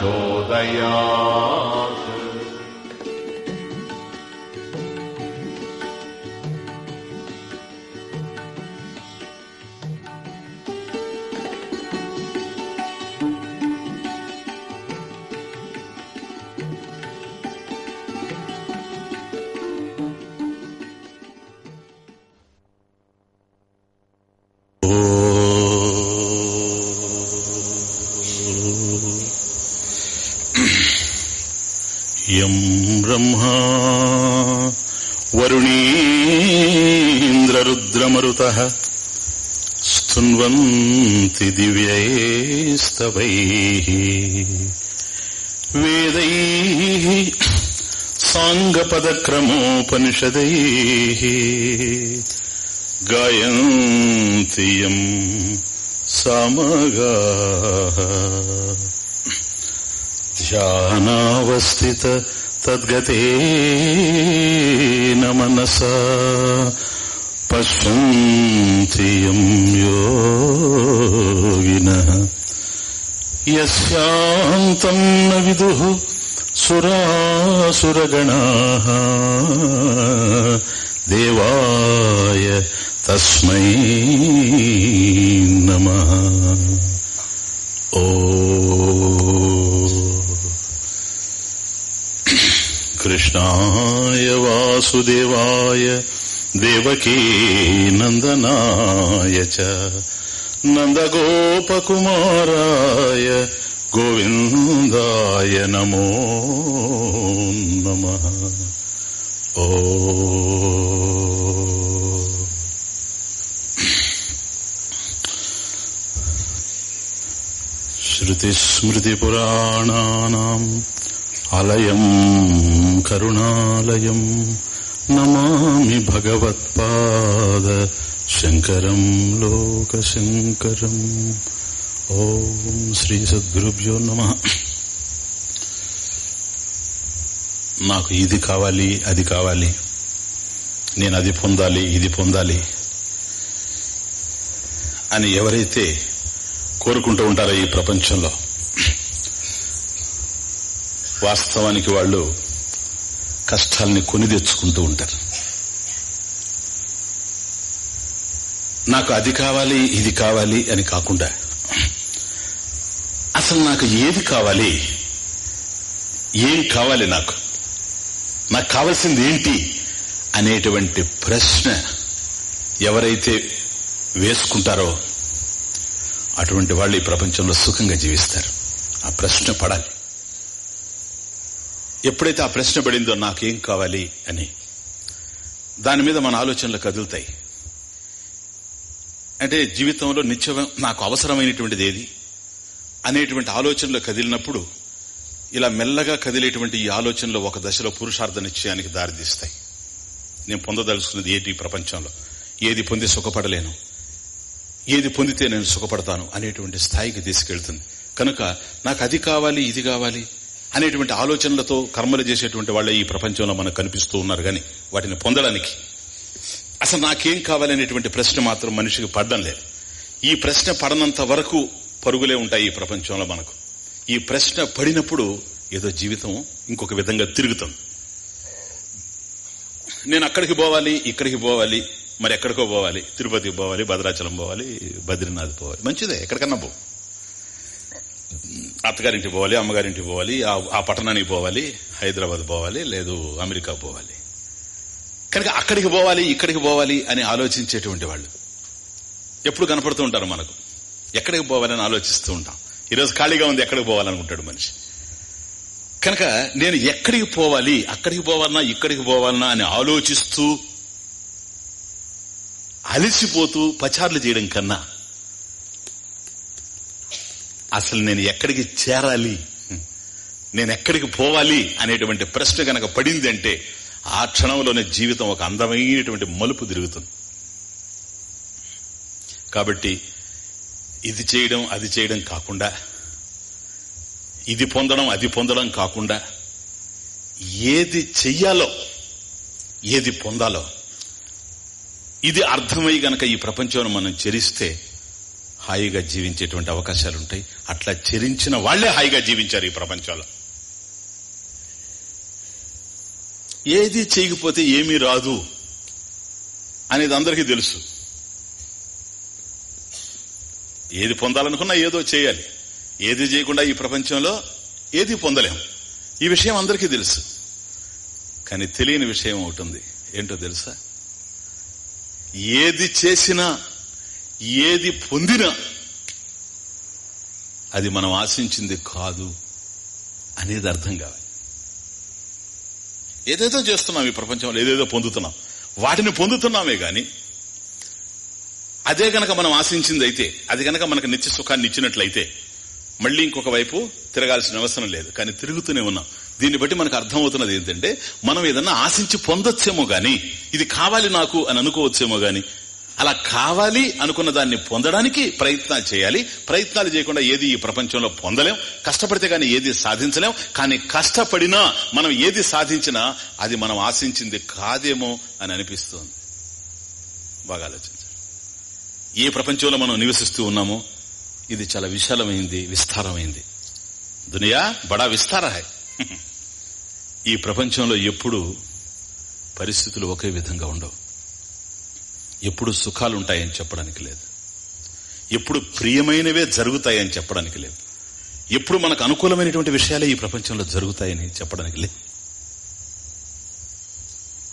प्रचोदयात् దివ్యైస్తవై వేదై సాంగపదక్రమోపనిషదై. గాయంతి యం సామగా. ధ్యానావస్థిత తద్గతేన మనసా పశ్యంతి యం యోగినః యస్యాంతం న విదుః సురాసురగణాః దేవాయ తస్మై నమః ఓ కృష్ణాయ వాసుదేవాయ దేవకీ నందనాయ చ నందగోపకుమారాయ గోవిందాయ నమో నమ ఓ श्रुतिस्मृतिपुराणानाम् आलयम् करुणालयम् నమామి భగవత్పాద శంకరం లోక శంకరం ఓం శ్రీ సద్గురుభ్యో నమ. నాకు ఇది కావాలి అది కావాలి. నేను అది పొందాలి ఇది పొందాలి అని ఎవరైతే కోరుకుంటూ ఉంటారో ఈ ప్రపంచంలో వాస్తవానికి వాళ్ళు కష్టాల్ని కొని తెచ్చుకుంటూ ఉంటారు. నాకు అది కావాలి ఇది కావాలి అని కాకుండా అసలు నాకు ఏది కావాలి ఏం కావాలి నాకు నాకు కావాల్సింది ఏంటి అనేటువంటి ప్రశ్న ఎవరైతే వేసుకుంటారో అటువంటి వాళ్ళు ఈ ప్రపంచంలో సుఖంగా జీవిస్తారు. ఆ ప్రశ్న పడాలి. ఎప్పుడైతే ఆ ప్రశ్న పడిందో నాకేం కావాలి అని. దాని మీద మన ఆలోచనలు కదులుతాయి. అంటే జీవితంలో నిత్యం నాకు అవసరమైనటువంటిది ఏది? అనేటువంటి ఆలోచనలో కదిలినప్పుడు ఇలా మెల్లగా కదిలేటువంటి ఈ ఆలోచనలో ఒక దశలో పురుషార్థ నిశ్చయానికి దారితీస్తాయి. నేను పొందదలుచుకున్నది ఏది ప్రపంచంలో? ఏది పొంది సుఖపడలేను? ఏది పొందితే నేను సుఖపడతాను? అనేటువంటి స్థాయికి తీసుకెళ్తుంది. కనుక నాకు అది కావాలి ఇది కావాలి అనేటువంటి ఆలోచనలతో కర్మలు చేసేటువంటి వాళ్ళే ఈ ప్రపంచంలో మనకు కనిపిస్తూ ఉన్నారు కానీ వాటిని పొందడానికి అసలు నాకేం కావాలనేటువంటి ప్రశ్న మాత్రం మనిషికి పడడం లేదు. ఈ ప్రశ్న పడనంత వరకు పరుగులే ఉంటాయి ఈ ప్రపంచంలో మనకు. ఈ ప్రశ్న పడినప్పుడు ఏదో జీవితం ఇంకొక విధంగా తిరుగుతుంది. నేను అక్కడికి పోవాలి ఇక్కడికి పోవాలి మరి ఎక్కడికో పోవాలి తిరుపతికి పోవాలి భద్రాచలం పోవాలి బద్రీనాథ్ పోవాలి. మంచిదే ఎక్కడికన్నా పో. అత్తగారింటికి పోవాలి అమ్మగారింటికి పోవాలి ఆ పట్టణానికి పోవాలి హైదరాబాద్ పోవాలి లేదు అమెరికా పోవాలి. కనుక అక్కడికి పోవాలి ఇక్కడికి పోవాలి అని ఆలోచించేటువంటి వాళ్ళు ఎప్పుడు కనపడుతూ ఉంటారు మనకు. ఎక్కడికి పోవాలని ఆలోచిస్తూ ఉంటాం. ఈరోజు ఖాళీగా ఉంది ఎక్కడికి పోవాలనుకుంటాడు మనిషి. కనుక నేను ఎక్కడికి పోవాలి అక్కడికి పోవాలన్నా ఇక్కడికి పోవాలన్నా అని ఆలోచిస్తూ అలిసిపోతూ పచార్లు చేయడం కన్నా అసలు నేను ఎక్కడికి చేరాలి? నేను ఎక్కడికి పోవాలి అనేటువంటి ప్రశ్న కనుక పడింది అంటే ఆ క్షణంలోనే జీవితం ఒక అందమైనటువంటి మలుపు తిరుగుతుంది. కాబట్టి ఇది చేయడం అది చేయడం కాకుండా ఇది పొందడం అది పొందడం కాకుండా ఏది చెయ్యాలో ఏది పొందాలో ఇది అర్థమై గనక ఈ ప్రపంచంలో మనం చరిస్తే హాయిగా జీవించేటువంటి అవకాశాలు ఉంటాయి అట్లా చెరించిన వాళ్ళే హాయిగా జీవించారు ఈ ప్రపంచంలో. ఏది చేయకపోతే ఏమీ రాదు అనేది అందరికీ తెలుసు. ఏది పొందాలనుకున్నా ఏదో చేయాలి. ఏది చేయకుండా ఈ ప్రపంచంలో ఏది పొందలేం. ఈ విషయం అందరికీ తెలుసు. కానీ తెలియని విషయం అవుతుంది ఏంటో తెలుసా? ఏది చేసినా ఏది పొందినా అది మనం ఆశించింది కాదు అనేది అర్థం కావాలి. ఏదేదో చేస్తున్నాం ఈ ప్రపంచంలో ఏదేదో పొందుతున్నాం. వాటిని పొందుతున్నామే గాని అదే గనక మనం ఆశించింది అయితే అది గనక మనకు నిత్య సుఖాన్ని ఇచ్చినట్లయితే మళ్ళీ ఇంకొక వైపు తిరగాల్సిన అవసరం లేదు. కానీ తిరుగుతూనే ఉన్నాం. దీన్ని బట్టి మనకు అర్థమవుతున్నది ఏంటంటే మనం ఏదన్నా ఆశించి పొందొచ్చేమో గాని ఇది కావాలి నాకు అని అనుకోవచ్చేమో గాని అలా కావాలి అనుకున్న దాన్ని పొందడానికి ప్రయత్నాలు చేయాలి. ప్రయత్నాలు చేయకుండా ఏది ఈ ప్రపంచంలో పొందలేం. కష్టపడితే కానీ ఏది సాధించలేం. కానీ కష్టపడినా మనం ఏది సాధించినా అది మనం ఆశించింది కాదేమో అని అనిపిస్తోంది. బాగా ఆలోచించండి. ఏ ప్రపంచంలో మనం నివసిస్తూ ఉన్నామో ఇది చాలా విశాలమైంది విస్తారమైంది. దునియా బడా విస్తార ఈ ప్రపంచంలో ఎప్పుడు పరిస్థితులు ఒకే విధంగా ఉండవు. ఎప్పుడు సుఖాలు ఉంటాయని చెప్పడానికి లేదు. ఎప్పుడు ప్రియమైనవే జరుగుతాయని చెప్పడానికి లేదు. ఎప్పుడు మనకు అనుకూలమైనటువంటి విషయాలే ఈ ప్రపంచంలో జరుగుతాయని చెప్పడానికి లేదు.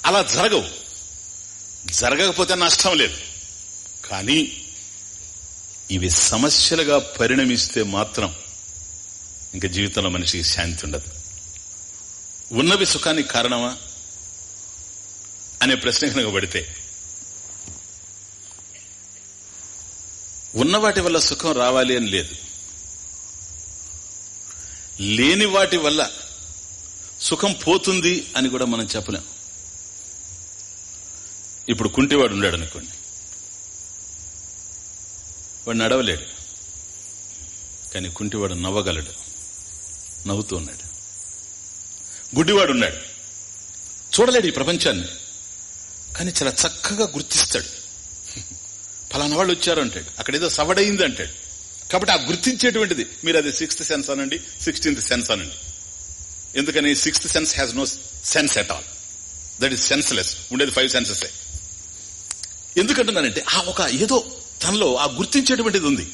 అలా జరగవు. జరగకపోతే నష్టం లేదు. కానీ ఇవి సమస్యలుగా పరిణమిస్తే మాత్రం ఇంకా జీవితంలో మనిషికి శాంతి ఉండదు. ఉన్నవి సుఖానికి కారణమా? అనే ప్రశ్న కనుక పడితే ఉన్న వాటి వల్ల సుఖం రావాలి అని లేదు. లేని వాటి వల్ల సుఖం పోతుంది అని కూడా మనం చెప్పలేం. ఇప్పుడు కుంటివాడు ఉన్నాడు అనుకోండి. వాడు నడవలేడు. కానీ కుంటివాడు నవ్వగలడు. నవ్వుతూ ఉన్నాడు. గుడ్డివాడు ఉన్నాడు. చూడలేడు ఈ ప్రపంచాన్ని. కానీ చాలా చక్కగా గుర్తిస్తాడు. ఫలానా వాళ్ళు వచ్చారు అంటాడు. అక్కడ ఏదో సవడైంది అంటాడు. కాబట్టి ఆ గుర్తించేటువంటిది మీరు అది సిక్స్త్ సెన్స్ అనండి సిక్స్టీన్త్ సెన్స్ అనండి. ఎందుకని? Sixth sense has no sense at all that is senseless ఉండేది ఫైవ్ సెన్సెస్ ఎందుకంటున్నానంటే ఆ ఒక ఏదో తనలో ఆ గుర్తించేటువంటిది ఉంది.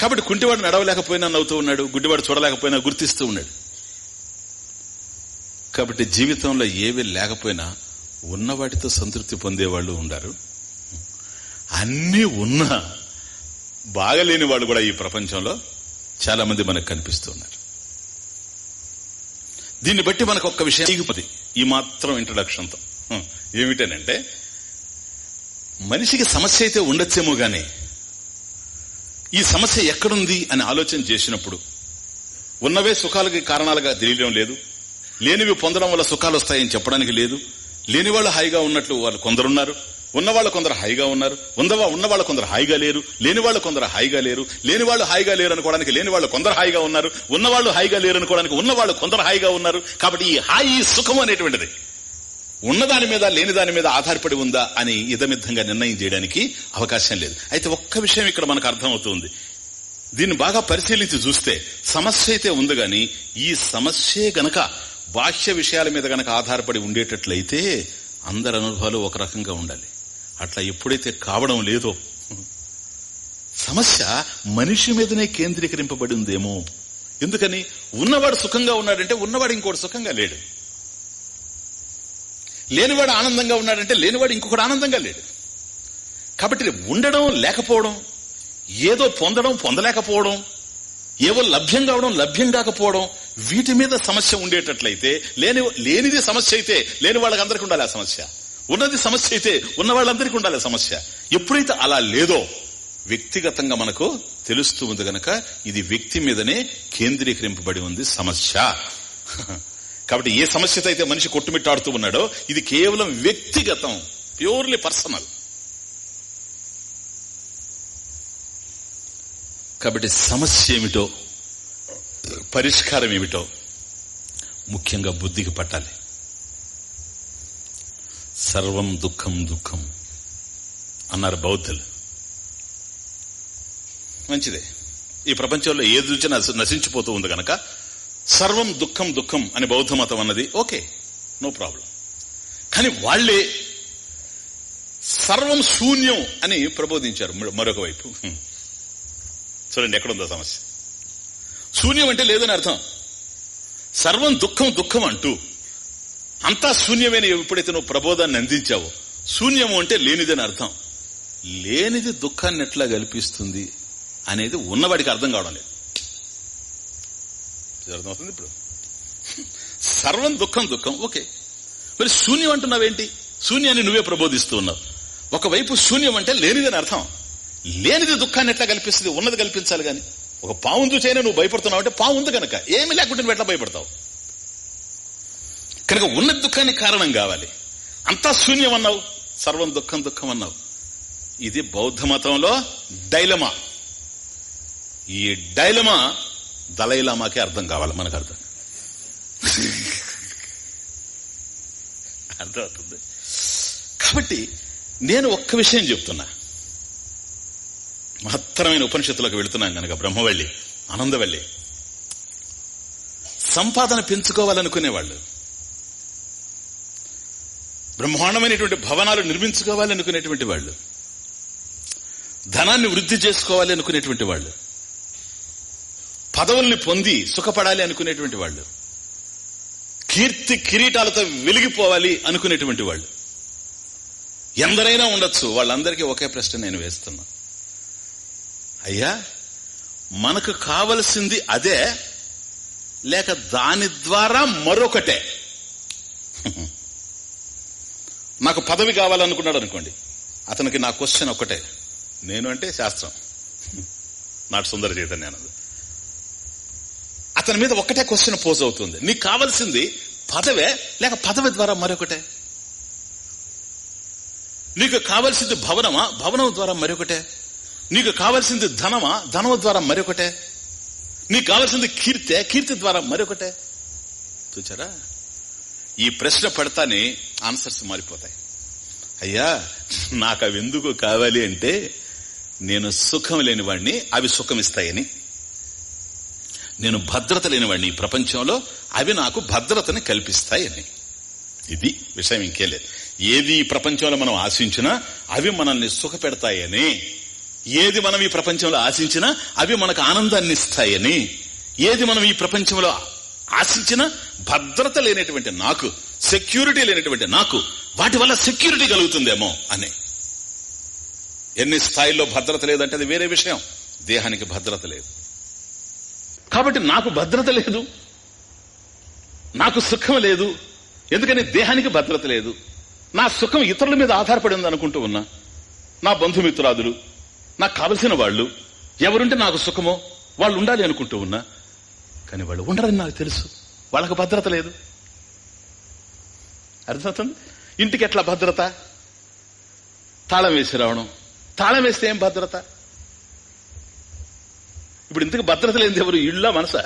కాబట్టి కుంటివాడు నడవలేకపోయినా నవ్వుతూ ఉన్నాడు గుడ్డివాడు చూడలేకపోయినా గుర్తిస్తూ ఉన్నాడు. కాబట్టి జీవితంలో ఏవి లేకపోయినా ఉన్న వాటితో సంతృప్తి పొందేవాళ్ళు ఉండారు. అన్నీ ఉన్నా బాగలేని వాళ్ళు కూడా ఈ ప్రపంచంలో చాలా మంది మనకు కనిపిస్తూ ఉన్నారు దీన్ని బట్టి మనకు ఒక్క విషయం దిగుపతి ఈ మాత్రం ఇంట్రడక్షన్తో ఏమిటనంటే మనిషికి సమస్య అయితే ఉండొచ్చేమో గాని ఈ సమస్య ఎక్కడుంది అని ఆలోచన చేసినప్పుడు ఉన్నవే సుఖాలకి కారణాలుగా తెలియడం లేదు లేనివి పొందడం వల్ల సుఖాలు వస్తాయని చెప్పడానికి లేదు లేని వాళ్ళు హాయిగా ఉన్నట్లు వాళ్ళు కొందరున్నారు ఉన్నవాళ్ళు కొందరు హాయిగా ఉన్నారు ఉన్నవా ఉన్నవాళ్ళు కొందరు హాయిగా లేరు లేని వాళ్ళు కొందరు హాయిగా లేరు లేని వాళ్ళు హాయిగా లేరు అనుకోవడానికి లేని వాళ్ళు కొందరు హాయిగా ఉన్నారు ఉన్నవాళ్ళు హాయిగా లేరు అనుకోవడానికి ఉన్నవాళ్ళు కొందరు హాయిగా ఉన్నారు. కాబట్టి ఈ హాయి సుఖం అనేటువంటిది ఉన్నదాని మీద లేని దాని మీద ఆధారపడి ఉందా అని ఇదమిద్దంగా నిర్ణయం చేయడానికి అవకాశం లేదు. అయితే ఒక్క విషయం ఇక్కడ మనకు అర్థమవుతుంది. దీన్ని బాగా పరిశీలించి చూస్తే సమస్య అయితే ఉంది గాని ఈ సమస్యే గనక బాహ్య విషయాల మీద గనక ఆధారపడి ఉండేటట్లయితే అందరి అనుభవాలు ఒక రకంగా ఉండాలి. అట్లా ఎప్పుడైతే కావడం లేదో సమస్య మనిషి మీదనే కేంద్రీకరింపబడి ఉందేమో ఎందుకని? ఉన్నవాడు సుఖంగా ఉన్నాడంటే ఉన్నవాడు ఇంకోటి సుఖంగా లేడు. లేనివాడు ఆనందంగా ఉన్నాడంటే లేనివాడు ఇంకొకటి ఆనందంగా లేడు. కాబట్టి ఉండడం లేకపోవడం ఏదో పొందడం పొందలేకపోవడం ఏవో లభ్యం కావడం లభ్యం కాకపోవడం వీటి మీద సమస్య ఉండేటట్లయితే లేని లేనిది సమస్య అయితే లేని వాళ్ళకి అందరికీ ఉండాలి ఆ సమస్య. ఉన్నది సమస్య అయితే ఉన్న వాళ్ళందరికీ ఉండాలి సమస్య. ఎప్పుడైతే అలా లేదో వ్యక్తిగతంగా మనకు తెలుస్తూ ఉంది గనక ఇది వ్యక్తి మీదనే కేంద్రీకరింపబడి ఉంది సమస్య. కాబట్టి ఏ సమస్యతో అయితే మనిషి కొట్టుమిట్టాడుతూ ఉన్నాడో ఇది కేవలం వ్యక్తిగతం ప్యూర్లీ పర్సనల్. కాబట్టి సమస్య ఏమిటో పరిష్కారం ఏమిటో ముఖ్యంగా బుద్ధికి పట్టాలి. సర్వం దుఃఖం దుఃఖం అన్నారు బౌద్ధులు. మంచిదే. ఈ ప్రపంచంలో ఏది నుంచి నశించిపోతూ ఉంది గనక సర్వం దుఃఖం దుఃఖం అని బౌద్ధ మతం అన్నది ఓకే నో ప్రాబ్లం. కానీ వాళ్ళే సర్వం శూన్యం అని ప్రబోధించారు మరొక వైపు. చూడండి ఎక్కడుందో సమస్య. శూన్యం అంటే లేదని అర్థం. సర్వం దుఃఖం దుఃఖం అంటూ అంతా శూన్యమైన ఎప్పుడైతే నువ్వు ప్రబోధాన్ని అందించావో శూన్యము అంటే లేనిదని అర్థం. లేనిది దుఃఖాన్ని ఎట్లా కల్పిస్తుంది అనేది ఉన్నవాడికి అర్థం కావడం లేదు. అర్థమవుతుంది ఇప్పుడు? సర్వం దుఃఖం దుఃఖం ఓకే. మరి శూన్యం అంటున్నావేంటి? శూన్యాన్ని నువ్వే ప్రబోధిస్తూ ఉన్నావు. ఒకవైపు శూన్యం అంటే లేనిదని అర్థం. లేనిది దుఃఖాన్ని ఎట్లా కల్పిస్తుంది? ఉన్నది కల్పించాలి గాని ఒక పాము చూచైనా నువ్వు భయపడుతున్నావు అంటే పాము ఉంది కనుక ఏమి లేకుంటే నువ్వు ఎట్లా భయపడతావు? కనుక ఉన్న దుఃఖానికి కారణం కావాలి. అంతా శూన్యం అన్నావు. సర్వం దుఃఖం దుఃఖం అన్నావు. ఇది బౌద్ధ మతంలో డైలమా? ఈ డైలమా దలైలామాకే అర్థం కావాలి మనకు అర్థం. అర్థమవుతుంది. కాబట్టి నేను ఒక్క విషయం చెప్తున్నా. మహత్తరమైన ఉపనిషత్తులకు వెళుతున్నాం కనుక బ్రహ్మవల్లి ఆనందవల్లి. సంపాదన పెంచుకోవాలనుకునేవాళ్ళు. బ్రహ్మాండమైనటువంటి భవనాలు నిర్మించుకోవాలి అనుకునేటువంటి వాళ్ళు ధనాన్ని వృద్ధి చేసుకోవాలి అనుకునేటువంటి వాళ్ళు పదవుల్ని పొంది సుఖపడాలి అనుకునేటువంటి వాళ్ళు కీర్తి కిరీటాలతో వెలిగిపోవాలి అనుకునేటువంటి వాళ్ళు. ఎందరైనా ఉండొచ్చు వాళ్ళందరికీ ఒకే ప్రశ్న నేను వేస్తున్నా. అయ్యా మనకు కావలసింది అదే లేక దాని ద్వారా మరొకటే. నాకు పదవి కావాలనుకున్నాడు అనుకోండి. అతనికి నా క్వశ్చన్ ఒకటే నేను అంటే శాస్త్రం. నాటి సుందర చైతన్యానంద. అతని మీద ఒక్కటే క్వశ్చన్ పోజ్ అవుతుంది. నీకు కావలసింది పదవే లేక పదవి ద్వారా మరొకటే? నీకు కావలసింది భవనమా భవనం ద్వారా మరొకటే? నీకు కావలసింది ధనమా ధనం ద్వారా మరొకటే? నీకు కావలసింది కీర్తే కీర్తి ద్వారా మరొకటే? చూచారా? ఈ ప్రశ్న పడతానే ఆన్సర్స్ మారిపోతాయి. అయ్యా నాకు అవి ఎందుకు కావాలి అంటే నేను సుఖం లేని వాడిని అవి సుఖం ఇస్తాయని నేను భద్రత లేనివాడిని ఈ ప్రపంచంలో అవి నాకు భద్రతని కల్పిస్తాయని. ఇది విషయం ఇంకే లేదు. ఏది ఈ ప్రపంచంలో మనం ఆశించినా అవి మనల్ని సుఖపెడతాయని. ఏది మనం ఈ ప్రపంచంలో ఆశించినా అవి మనకు ఆనందాన్ని ఇస్తాయని. ఏది మనం ఈ ప్రపంచంలో ఆశించిన భద్రత లేనటువంటి నాకు సెక్యూరిటీ లేనటువంటి నాకు వాటి వల్ల సెక్యూరిటీ కలుగుతుందేమో అని. ఎన్ని స్థాయిల్లో భద్రత లేదంటే అది వేరే విషయం. దేహానికి భద్రత లేదు. కాబట్టి నాకు భద్రత లేదు. నాకు సుఖం లేదు. ఎందుకని? దేహానికి భద్రత లేదు. నా సుఖం ఇతరుల మీద ఆధారపడి ఉంది అనుకుంటూ ఉన్నా. నా బంధుమిత్రాదులు నాకు కావలసిన వాళ్ళు ఎవరుంటే నాకు సుఖమో వాళ్ళు ఉండాలి అనుకుంటూ ఉన్నా. కానీ వాళ్ళు ఉండరని నాకు తెలుసు. వాళ్ళకు భద్రత లేదు. అర్థమవుతుంది ఇంటికి ఎట్లా భద్రత? తాళం వేసి రావడం. తాళం వేస్తే ఏం భద్రత? ఇప్పుడు ఇంతకు భద్రత లేనిది ఎవరు? ఇళ్ళ మనసా.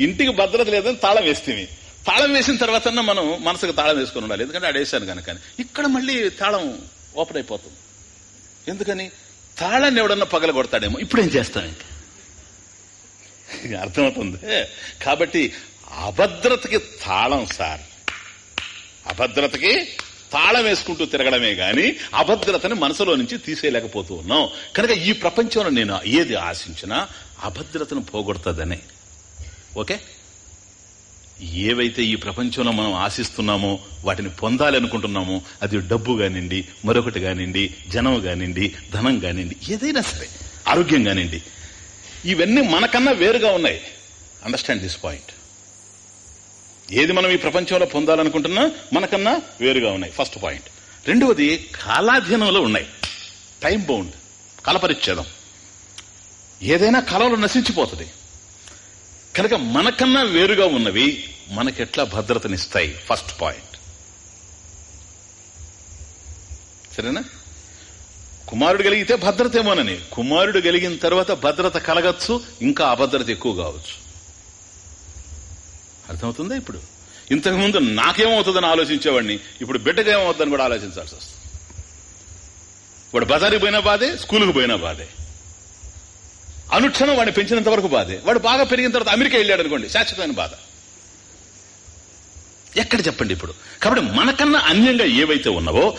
ఇంటికి భద్రత లేదని తాళం వేస్తేవి తాళం వేసిన తర్వాత మనం మనసుకు తాళం వేసుకుని ఉండాలి. ఎందుకంటే అడేశాను కనుక ఇక్కడ మళ్ళీ తాళం ఓపెన్ అయిపోతుంది. ఎందుకని? తాళాన్ని ఎవడన్నా పగల కొడతాడేమో. ఇప్పుడేం చేస్తాం ఇంకా? అర్థమవుతుంది. కాబట్టి అభద్రతకి తాళం సార్. అభద్రతకి తాళం వేసుకుంటూ తిరగడమే గాని అభద్రతని మనసులో నుంచి తీసేయలేకపోతూ ఉన్నాం. కనుక ఈ ప్రపంచంలో నేను ఏది ఆశించినా అభద్రతను పోగొడుతుందనే. ఓకే? ఏవైతే ఈ ప్రపంచంలో మనం ఆశిస్తున్నామో వాటిని పొందాలి అనుకుంటున్నామో అది డబ్బు కానివ్వండి మరొకటి కానివ్వండి జనం కానివ్వండి ధనం కానివ్వండి ఏదైనా సరే ఆరోగ్యం కానివ్వండి ఇవన్నీ మనకన్నా వేరుగా ఉన్నాయి. అండర్స్టాండ్ దిస్ పాయింట్ ఏది మనం ఈ ప్రపంచంలో పొందాలనుకుంటున్నా మనకన్నా వేరుగా ఉన్నాయి. ఫస్ట్ పాయింట్ రెండవది కాలాధీనంలో ఉన్నాయి. టైం బౌండ్ కాలపరిచ్ఛేదం ఏదైనా కాలంలో నశించిపోతుంది. కనుక మనకన్నా వేరుగా ఉన్నవి మనకెట్లా భద్రతనిస్తాయి? ఫస్ట్ పాయింట్ సరేనా? కుమారుడు కలిగితే భద్రత ఏమోనని కుమారుడు కలిగిన తర్వాత భద్రత కలగచ్చు ఇంకా అభద్రత ఎక్కువ కావచ్చు. అర్థమవుతుందా ఇప్పుడు? ఇంతకు ముందు నాకేమవుతుందని ఆలోచించేవాడిని ఇప్పుడు బిడ్డకు ఏమవుతుందని కూడా ఆలోచించాల్సి వస్తుంది. వాడు బజారుకి పోయినా బాధే స్కూల్కి పోయినా బాధే. అనుక్షణం వాడిని పెంచినంత వరకు బాధే. వాడు బాగా పెరిగిన తర్వాత అమెరికా వెళ్ళాడు అనుకోండి శాశ్వతమైన బాధ. ఎక్కడ చెప్పండి ఇప్పుడు? కాబట్టి మనకన్నా అన్యంగా ఏవైతే ఉన్నావో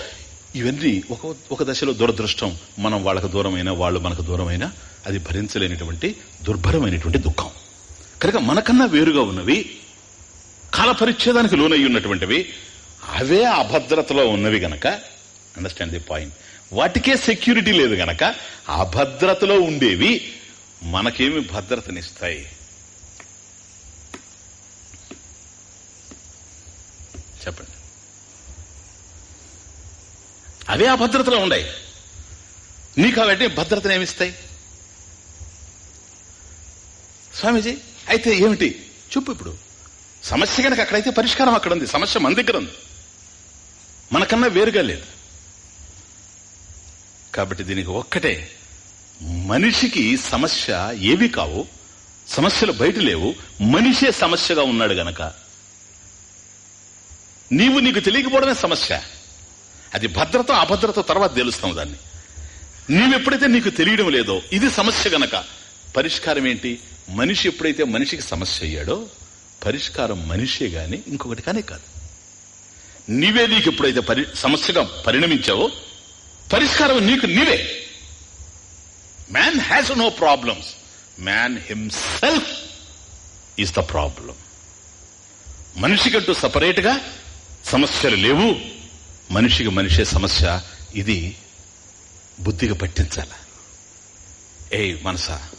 ఇవన్నీ ఒక ఒక దశలో దురదృష్టం మనం వాళ్ళకు దూరమైనా వాళ్ళు మనకు దూరమైనా అది భరించలేనిటువంటి దుర్భరమైనటువంటి దుఃఖం. కనుక మనకన్నా వేరుగా ఉన్నవి కాల పరిచ్ఛేదానికి లోనై ఉన్నటువంటివి అవే అభద్రతలో ఉన్నవి గనక అండర్స్టాండ్ ది పాయింట్ వాటికే సెక్యూరిటీ లేదు గనక అభద్రతలో ఉండేవి మనకేమి భద్రతనిస్తాయి? చెప్పండి. అవే అభద్రతలో ఉన్నాయి నీకు అవన్నీ భద్రతనేమిస్తాయి? స్వామీజీ అయితే ఏమిటి? చెప్పు ఇప్పుడు. సమస్య కనుక అక్కడైతే పరిష్కారం అక్కడ ఉంది సమస్య మన దగ్గర ఉంది. మనకన్నా వేరుగా లేదు. కాబట్టి దీనికి ఒక్కటే మనిషికి సమస్య ఏవి కావు సమస్యలు బయట లేవు మనిషే సమస్యగా ఉన్నాడు గనక. నీవు నీకు తెలియకపోవడమే సమస్య. అది భద్రత అభద్రత తర్వాత తెలుస్తాం దాన్ని. నీవెప్పుడైతే నీకు తెలియడం లేదో ఇది సమస్య గనక. పరిష్కారం ఏంటి? మనిషి ఎప్పుడైతే మనిషికి సమస్య అయ్యాడో పరిష్కారం మనిషే గాని ఇంకొకటి కానీ కాదు. నీవే నీకు ఎప్పుడైతే పరి సమస్యగా పరిణమించావో పరిష్కారం నీకు నీవే. Man has no problems man himself is the problem మనిషికంటూ సపరేట్గా సమస్యలు లేవు. మనిషికి మనిషే సమస్య. ఇది బుద్ధిగా పట్టించాల. ఏ మనసా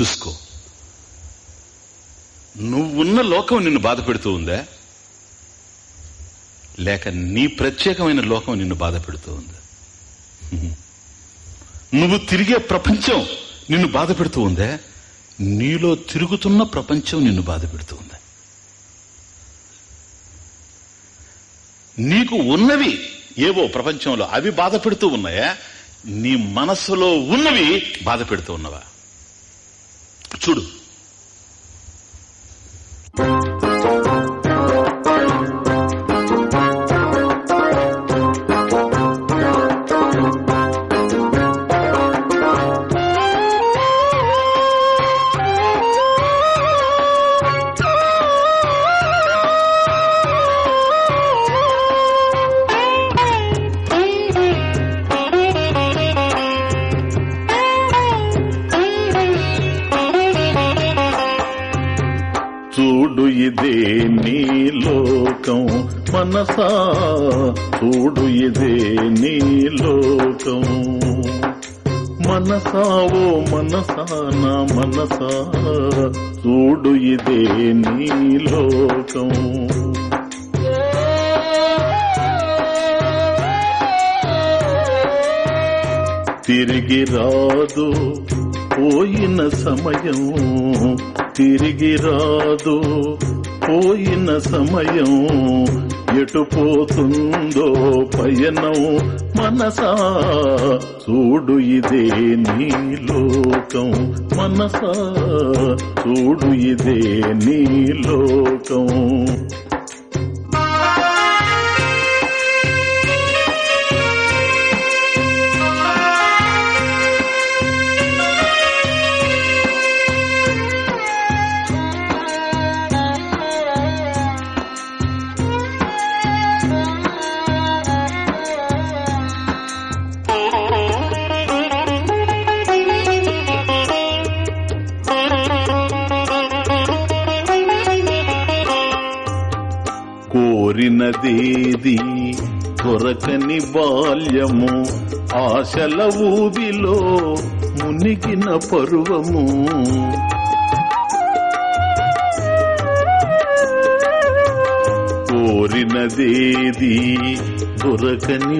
చూసుకో. నువ్వున్న లోకం నిన్ను బాధ పెడుతూ ఉందా? లేక నీ ప్రత్యేకమైన లోకం నిన్ను బాధ పెడుతూ ఉందా? నువ్వు తిరిగే ప్రపంచం నిన్ను బాధ పెడుతూ ఉందా? నీలో తిరుగుతున్న ప్రపంచం నిన్ను బాధ పెడుతూ ఉందా? నీకు ఉన్నవి ఏవో ప్రపంచంలో అవి బాధ పెడుతూ ఉన్నాయా? నీ మనసులో ఉన్నవి బాధ పెడుతూ ఉన్నవా? చూడు తిరిగి రాదు పోయిన సమయం. తిరిగి రాదు పోయిన సమయం. ఎటు పోతుందో పయనం మనసా. చూడు ఇదే నీ లోకం మనసా. చూడు ఇదే నీ లోకం. ఉన్నదేది దొరకని బాల్యము ఆశల ఊబిలో మునిగిన పర్వము. కోరినదేది దొరకని